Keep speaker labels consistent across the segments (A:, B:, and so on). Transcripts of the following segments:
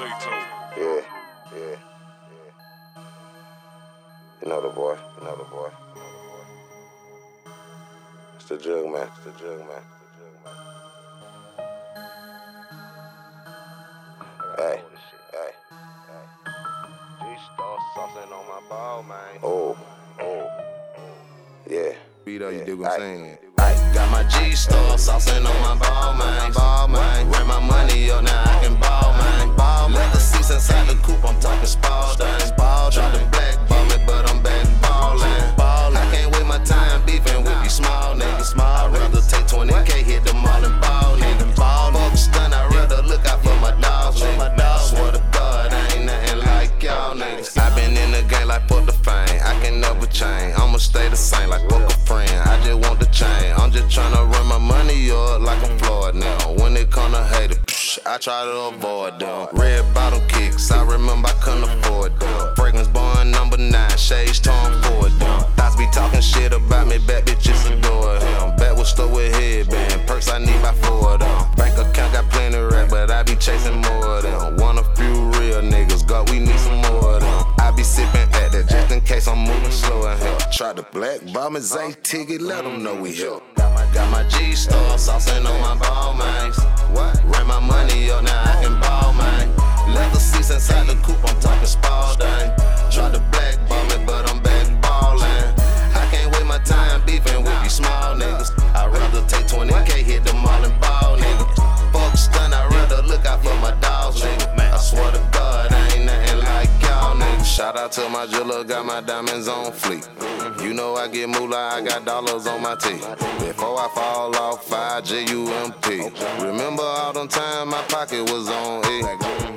A: Yeah, yeah, yeah. You know the boy, you know the boy. It's the jug man, it's the jug man. Hey, hey, hey. G-Star saucing on my ball, man. Oh, oh, yeah.
B: Beat up, you
A: yeah.
B: dig what I'm
A: Aye.
B: saying?
A: Aye.
C: Got my G star saucing on my ball, coupe, I'm talking Spalding. Try to black ball me, but I'm back ballin'. Ballin'. I can't wait my time beefing with these small niggas. Small I'd rather take 20k, hit them all and ball, nigga. Ball, fuck stun, I'd rather look out for my dogs, nigga. Swear to God, I ain't nothing like y'all niggas. i been in the game like fuck the fame. I can never change. I'ma stay the same like fuck a friend. I try to avoid them. Red bottle kicks, I remember I couldn't afford them. Fragrance bond number nine, shades torn for them. Thoughts be talking shit about me, bad bitches adore him. Back with store with headband, perks I need by four of them. Bank account got plenty rack, but I be chasing more Try to black bomb his A ticket, let them know we help. Got my, got my G star saucing on my ball, man. What? Ran my money up, now I can ball, man. Leather seats inside the coupe, I'm talking Spalding. Try to black bomb me, but I'm back ballin'. I can't wait my time beefing with these small niggas. I'd rather take 20k, hit them all and ball, nigga. Fuck stun, I'd rather look out for my dogs, nigga. I swear to God, I ain't nothing like y'all, nigga. Shout out to my jeweler, got my diamonds on fleek. You know I get moolah, I got dollars on my teeth. Before I fall off, 5 G-U-M-P. Remember all them time my pocket was on E.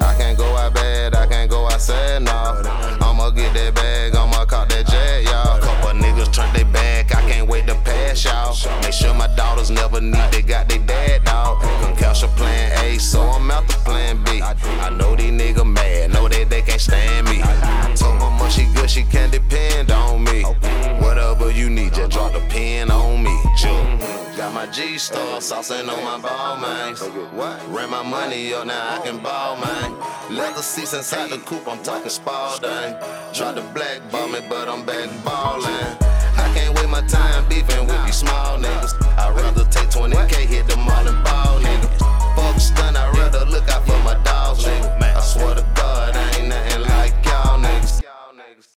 C: I can't go out bad, I can't go outside now. I'ma get that bag, I'ma caught that jet, y'all. Couple niggas turned they back, I can't wait to pass y'all. Make sure my daughters never need, they got they on me. Chill. Got my G star saucing on my ball, man. Ran my money up, now I can ball, man. Leather seats inside the coupe, I'm talking Spalding. Tried to black ball me, but I'm back ballin'.